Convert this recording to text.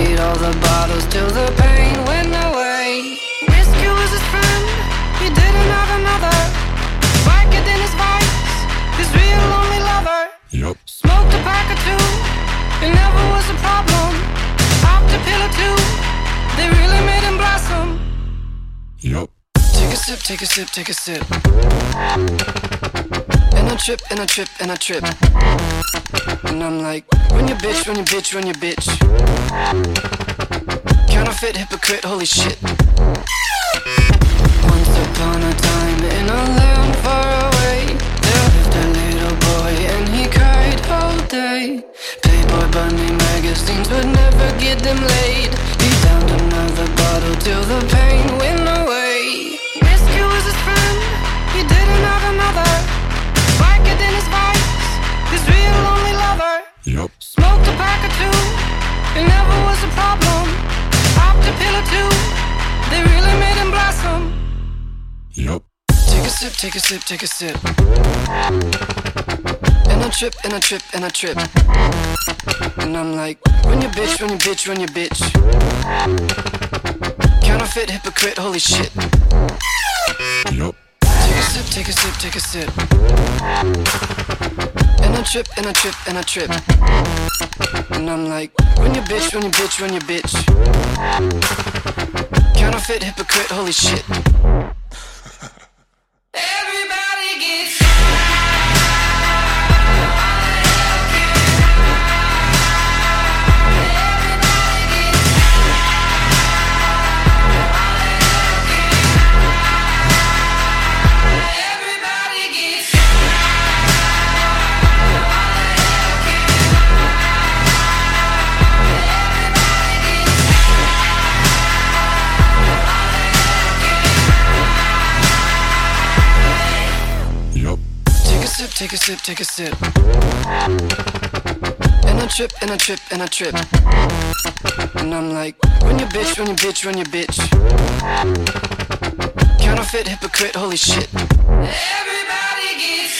Emptied all the bottles till the pain went away. Whiskey was his friend, he didn't have another. Biker than his vice, his real only lover. Yup. Smoked a pack or two, it never was a problem. Popped a pill or two, they really made him blossom. Yup. Take a sip, take a sip, take a sip. And I trip, and I trip, and I trip. And I'm like, run your bitch, run your bitch, run your bitch. Counterfeit, hypocrite, holy shit. Once upon a time in a land far away, there lived a little boy and he cried all day. Playboy bunny magazines would never get them laid. He downed another bottle till the pain went away. Whiskey was his friend, he didn't have another. Biker than his vice, his real only lover. Yup. It never was a problem. Popped a pill or two, they really made him blossom. Yup. Take a sip, take a sip, take a sip. And I trip, and I trip, and I trip. And I'm like, run your bitch, run your bitch, run your bitch. Counterfeit, hypocrite, holy shit. Yup. Take a sip, take a sip, take a sip. And I trip, and I trip, and I trip. And I'm like, run your bitch, run your bitch, run your bitch. Counterfeit, hypocrite, holy shit. Sip, take a sip, take a sip. And I trip, and I trip, and I trip. And I'm like, run your bitch, run your bitch, run your bitch. Counterfeit, hypocrite, holy shit. Everybody gets